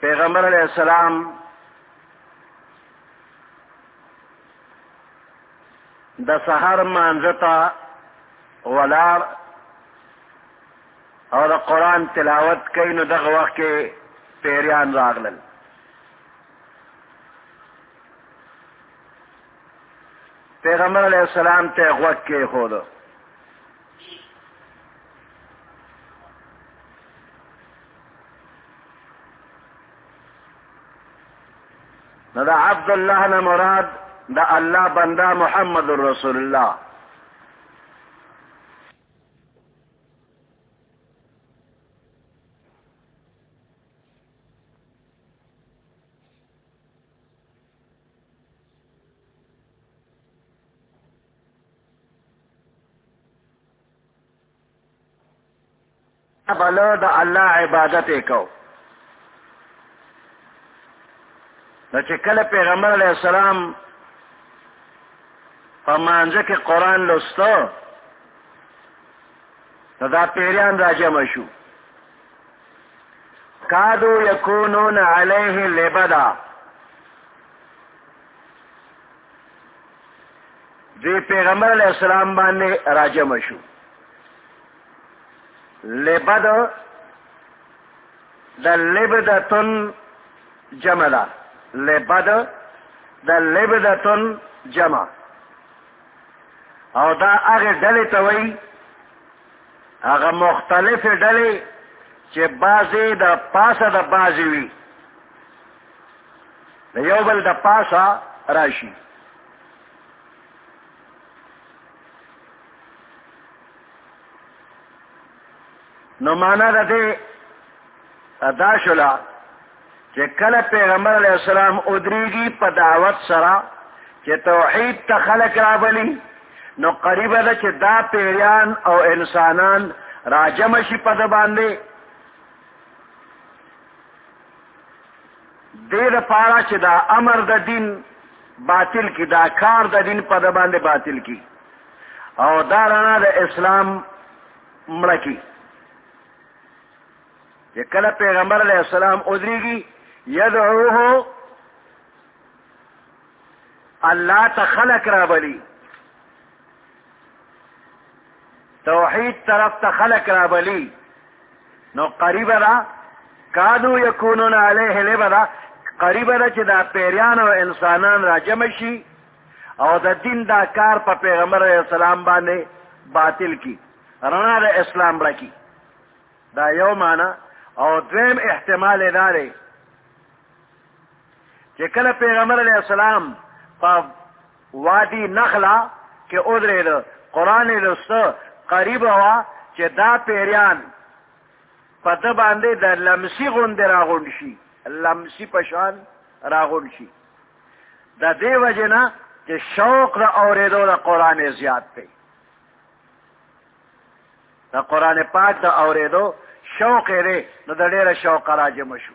پیغمبر علیہ السلام د سحر مانزتا ولار او د قران تلاوت کوي نو دغه وخت کې پیریان راغلل پیغمبر علیہ السلام ته غوږ کې هو نو دا عبد الله نه مراد دا الله بنده محمد رسول الله بل د الله عبادت وکاو نو چې کله پیغمبر علیه السلام په مانځه کې قرآن لوسته نو دا پیریان را جمع شو کادو یکونون علیه لبدا دی پیغمبر علیہ السلام باندې راجم شو لبد د لبدتن جمع ده لبد د لبدتن جمع او دا هغه ډلې ته وایي هغه مختلفې ډلې چې بعضې د پاسه د بعضې وي د یو بل د پاسه راشي نو معنا ده دې ادا شولا چې کله پیغمبر علیه السلام ادریږي په دعوت سره چې توحید ته خلق راولي نو قریب ده چې دا پیریان او انسانان راجم شي په باندې دې لپاره چې دا امر د دین باطل کی دا کار د دین په د باندې باطل کی او دا رڼا د اسلام مړه کی چې کله پیغمبر علیه السلام ودریږي یدعوه الله ته خلق را بلی توحید طرف ته خلق را بلی نو قریب را کادو یکونون علیه لبدا قریب را چې دا پیریان او انسانان را جمع شي او د دین دا کار په پیغمبر علیہ السلام باندې باطل کی رنا د اسلام رکی دا یو معنا او دویم احتمال دا دی چې کله پیغمبر علیہ السلام په وادي نخلا کې ودرېد قران لوسته قریب وا چې دا پیریان په د باندې د لمسی غوندې راغون شي لمسی پشان راغون شي د دې وجنه چې شوق د اورېدو د قران زیات دی د قران پاک د اورېدو شوق یې نو د ډېر شوق راځي مشو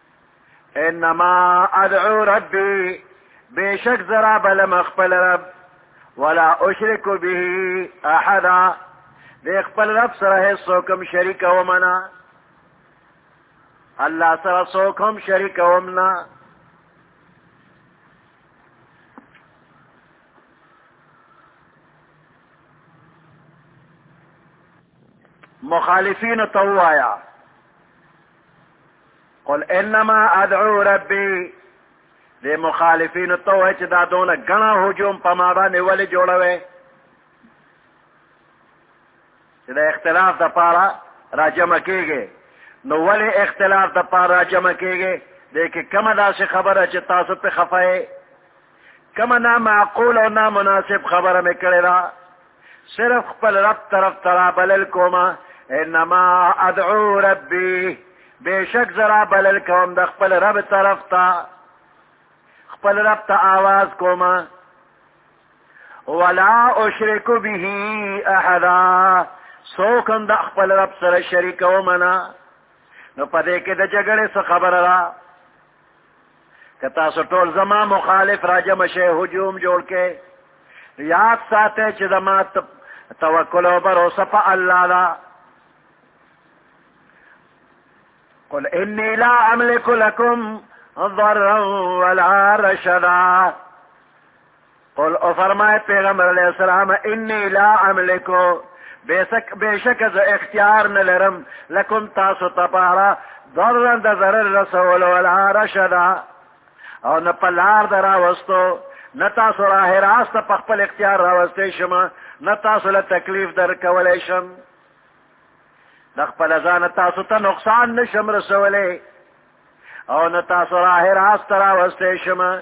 انما ادعو ربي بشک زرا بل مخبل رب ولا اشرك به احدا د خپل رب سره هیڅ کوم شریک و منا الله سره څوک هم شریک هم نه مخالفین ته وایا قل انما ادعو ربي دې مخالفینو ته وایي چې دا دونه ګڼه هجوم په ما باندې ولې جوړوي چې د اختلاف د پاره راجمع کېږي نو ولې اختلاف د پاره راجمع کېږي دې کې کومه داسې خبره چې تاسو په خفه یې کومه نامعقول او نامناسب خبره مې کړې ده صرف خپل رب طرف ترا بلل کوما انما ادعو ربی بیشک زرا بلل کوم د خپل رب طرف تا خپل رب تا آواز کوما ولا اشرک به احدا سوکم د خپل رب سره شریک ومنه نو پدې کې د جګړې څخه خبره را که تاسو ټول زما مخالف را جمع شئ هجوم جوړ کړئ یاد ساتئ چې زما توکل او باروسه په الله ده قل انی لا املک لکم ضرا ولا رشدا قل او فرمای پیغمبر علیہ السلام انی لا املکو بیشک بیشک ز اختیار نه لرم لکم تاسو تپارا ضرر د ضرر رسول ولا رشدا او نه پلار درا وستو نه تاسو راه راست په خپل اختیار راوستې شمه نه تاسو له تکلیف در کولای شم د خپل ځان تاسو ته نقصان نشم رسولې او نه تاسو راه راست راوستې شمه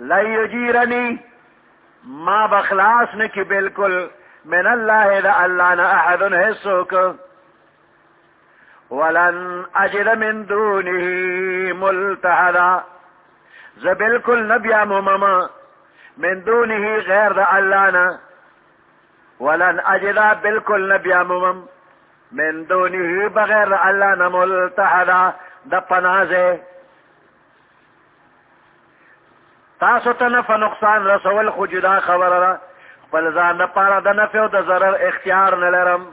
لا یجیرنی ما بخلاص نکی بالکل من الله اذا الله نه احد هیڅوک ولن اجد من دونه ملتحدا زه بالکل نه بیا مومما من دونه غیر د الله نه ولن اجد بالکل نه بیا مومم من دونه بغیر الله نه ملتحدا د پنازه تاسو ته نه فنقصان رسول خو جدا خبره ده خپل ځان نه پاره د نفع او د ضرر اختیار نه لرم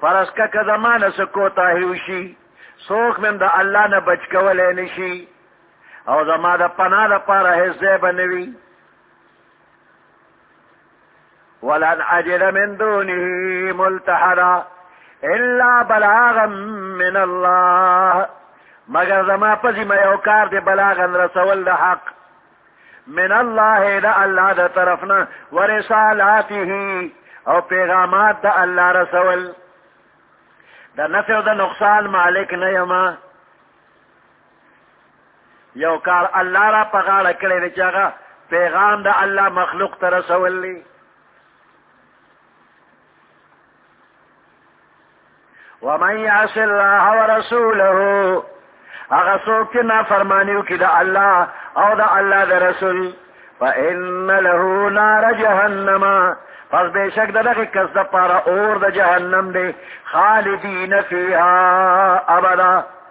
فرض کا که زمانه سکو تاهی وشي څوک مم د الله نه بچ کولای نشي او زما د پناه لپاره هیڅ ځای به نه وي ولن اجد من دونه ملتحدا الا بلاغا من الله مگر زما په ذمه یو کار دی بلاغا رسول د حق من الله د الله د طرفنا ورسالاته او پیغامات د الله رسول د نفع او د نقصان مالک نه یما یو کار الله را په غاړه کړی دی چې هغه پیغام د الله مخلوق ته رسول دی ومن یعص الله ورسوله هغه څوک چې نافرماني وکړي د الله او د الله د رسول فإن له نار جهنم پس بے شک دا دغی کس دا پارا اور دا جہنم دے خالدین فیہا ابدا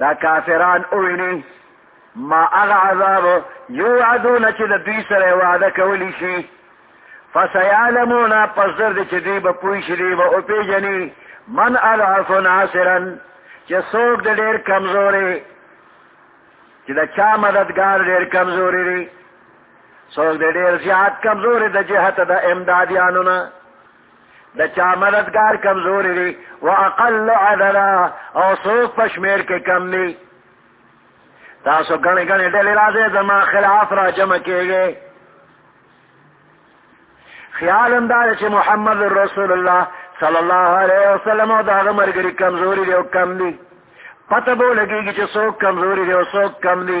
دا کافران اوینی ما اغا عذاب یو عدون چې د دوی سره وعده کولی شي فسیعلمون پس در دې چې دوی به پوه شي دوی به وپېژني من اضعف ناصرا چې څوک د ډېر کمزورې چې د چا مددګار ډېر کمزورې دی څوک د ډېر زیات کمزورې د جهت د امدادیانو نه د چا مددگار کمزوری دی و اقل عددا او سوک پشمیر کې کم دی تاسو گنی گنی ڈلی رازے زما خلاف را جمع کے گئے خیال اندار چھ محمد رسول اللہ صلی اللہ علیہ وسلم او داغ مرگری کمزوری دیو کم دی پتہ بو لگی گی چھ سوک کمزوری دیو سوک کم دی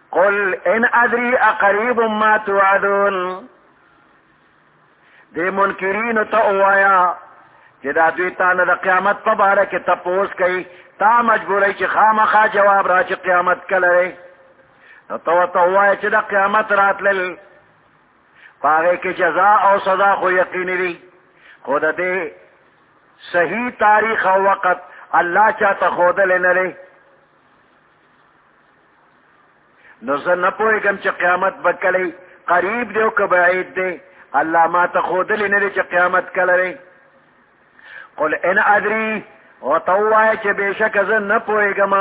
قل ان ادري اقريب ما توعدون د منکرین ته وایا چې دا دوی ته نه د قیامت په اړه کې تپوس کوي تا مجبورې چې خامخا جواب را چې قیامت کله لري نو ته ته وایا چې د قیامت راتلل پاره کې جزاء او سزا خو یقیني دي خو د دې صحیح تاریخ او وخت الله چاته خودل نه لري نو زه نه پوهېږم چې قیامت به کلی قریب دی او که بعید دی الله ما ته ښودلی نه دی چې قیامت کله دی قل ان ادري ورته ووایه چې بېشکه زه نه پوهېږم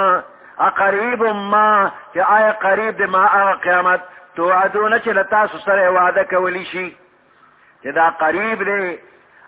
اقریب ما چې آیا قریب دی ما هغه قیامت توعدونه چې له تاسو سره وعده کولی شي چې دا قریب دی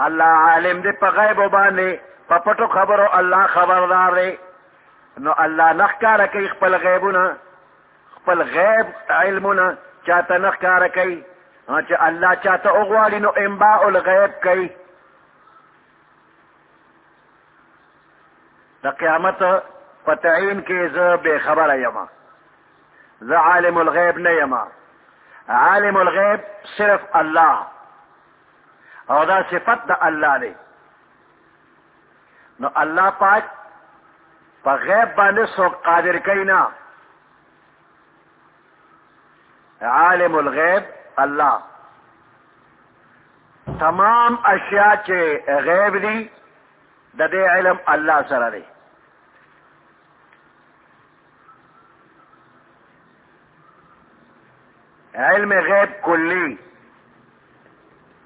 الله عالم دی په غیب باندې په پټو خبرو الله خبردار دی نو الله نخکار کوي خپل غیبونه خپل غیب علمونه چاته نخکار کوي چې الله چاته وغواړي نو انباء الغیب کوي د قیامت په تعین کې زه به خبره یم زه عالم الغیب نه یم عالم الغیب صرف الله او دا صفت د الله دی نو الله پاک په غیب باندې سو قادر کینا عالم الغیب الله تمام اشیاء چې غیب دي د دې علم الله سره دی علم غیب کلی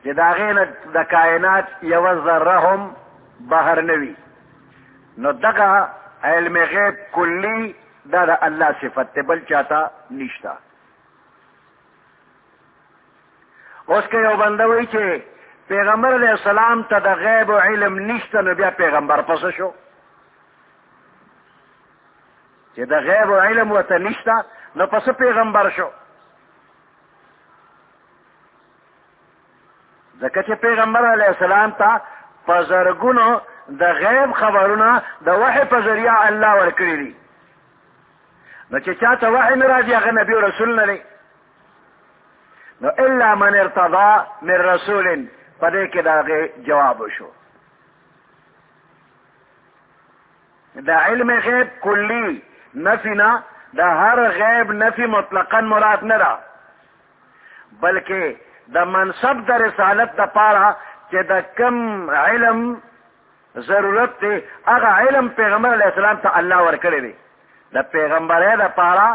چې دا غینه د کائنات یو ذره هم بهر نه وي نو دغه علم غیب کلی دا د الله صفت ته بل چاته نشتا اوس که یو بنده وایي چې پیغمبر علیہ السلام ته د غیب او علم نشته نو بیا پیغمبر پس شو چې د غیب او علم وته نشته نو پس پیغمبر شو ځکه چې پیغمبر علی السلام ته په زرګونو د غیب خبرونه د وحی په ذریعہ الله ورکړي دي نو چې چاته وحی نه راځي هغه نبی او رسول نه دی نو الا من ارتضى من رسول په دې کې داغه جواب وشو دا علم غیب کلی نفی نه دا هر غیب نفی مطلقا مراد نه ده بلکې د منصب د رسالت د پاره چې د کم علم ضرورت دی هغه علم پیغمبر علی السلام ته الله ورکړی دی د پیغمبرۍ د پاره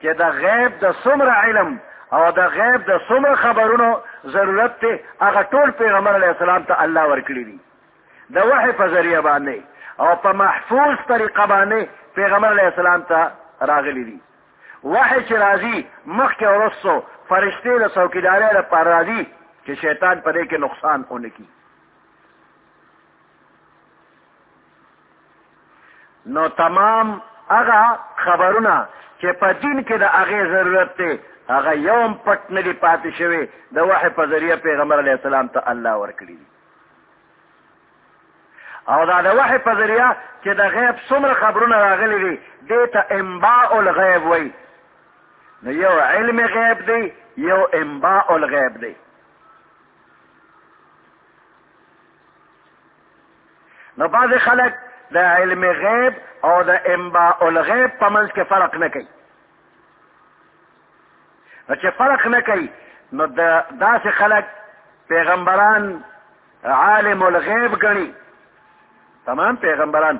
چې د غیب د څومره علم او د غیب د څومره خبرونو ضرورت دی هغه ټول پیغمبر علی السلام ته الله ورکړی دی د وحی په ذریعہ باندې او په محفوظ طریقه باندې پیغمبر علی السلام ته راغلی دی وحی چې راځي مخکې ورسو فرشتې د څوکیدارۍ لپاره راځي چې شیطان په دې کې نقصان ونکړي نو تمام هغه خبرونه چې په دین کې د هغې ضرورت دی هغه یو هم پټ نه دی پاتې شوی د وحی په ذریعه پیغمبر علیه السلام ته الله ورکړي او دا د وحی په ذریعه چې د غیب څومره خبرونه راغلي دي دې ته انباء الغیب وایي نو یو علم غیب دی یو انباء الغیب دی نو بعضې خلک د علم غیب او د انباء الغیب په منځ کې فرق نه کوي نو چې فرق نه کوي نو د داسې خلک پیغمبران عالم الغیب گنی تمام پیغمبران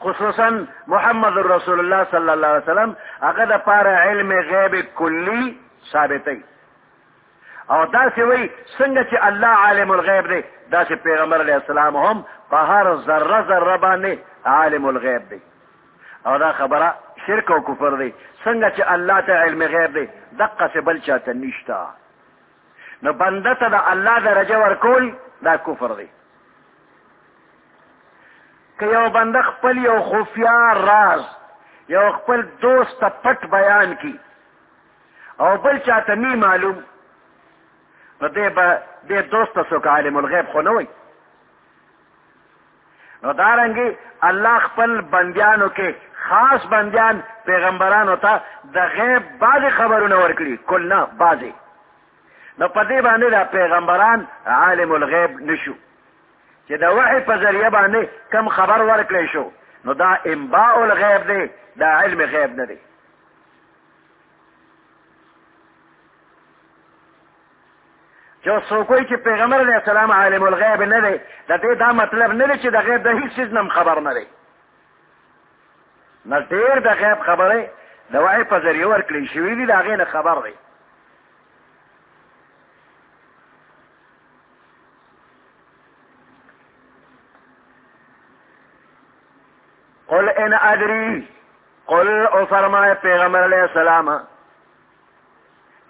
خصوصا محمد رسول اللہ صلی اللہ علیہ وسلم اگر دا پار علم غیب کلی ثابت او دا سی وی سنگ چی اللہ عالم الغیب دے دا سی پیغمبر علیہ السلام ہم پا ہر ذرہ ذرہ بانے عالم الغیب دے او دا خبرہ شرک و کفر دے سنگ چی اللہ تا علم غیب دے دقا سے بلچا تا نشتا نو بنده ته د الله درجه ورکول دا کفر دی که یو بنده خپل یو خفیا راز یو خپل دوست ته پټ بیان کی او بل چاته نی معلوم نو دې به دې دوست څوک عالم الغیب خو نه وي نو دارنګي الله خپل بندیانو کې خاص بندیان پیغمبرانو ته د غیب بعض خبرونه ورکړي کل نه بعضی نو په دې باندې دا پیغمبران عالم الغیب نشو چې د وحی په ذریعہ باندې کم خبر ورکړي شو نو دا انباء الغیب دی دا علم غیب نه دی جو څوک وایي چې پیغمبر علیه السلام عالم الغیب نه دی د دې دا مطلب نه دی چې د غیب د هیڅ څیز نه خبر نه دی نه ډېر د غیب خبره د وعي په ذریعه ورکړل شوي دي د هغې نه خبر دی قل ان ادري قل او فرمای پیغمبر علیہ السلام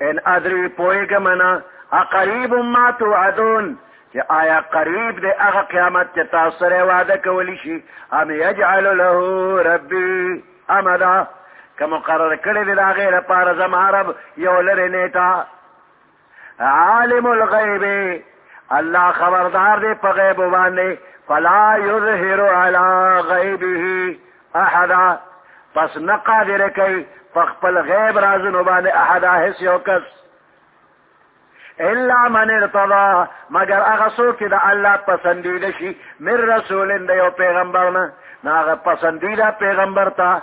ان ادري پويګم نه اقريب ما توعدون چې آیا قریب دی هغه قیامت چې تاسو سره وعده کولی شي ام یجعل له ربي امدا که مقرر کړی دی د هغې لپاره زما رب یو لرې نیټه عالم الغیب الله خبردار دی په غیب باندې فلا یظهر علی غیبه احدا پس نه قادر کوي په خپل غیب رازونو باندې احدا هیڅ یو کس الا من ارتضا مگر هغه څوک چې د الله پسندیده شي من رسول د یو پیغمبر نه نو هغه پسندیده پیغمبر ته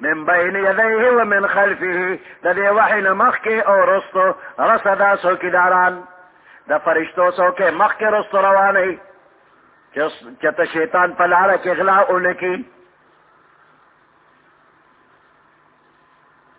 من بین یدیه و من خلفه د دې وحی نه مخکې او رستو رسدا څوکیداران د فرشتو څوکې مخکې رستو روانې چې ته شیطان په لاره کې غلا ونکي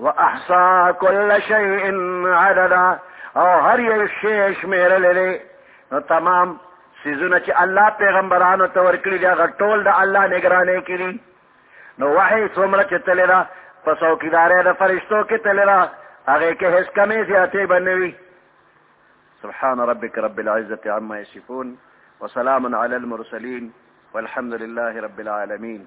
واحصا كل شيء عددا او هر یو شی شمیر لري نو تمام سيزونه چې الله پیغمبرانو ته ورکړي دي هغه ټول د الله نگراني کړي نو وحي څومره چې تللی ده په څوکیدارۍ د فرشتو کې تللی ده هغې کې هېڅ کمې زیاتې به نه وي سبحان ربك رب العزة عما يصفون وسلام على المرسلين والحمد لله رب العالمين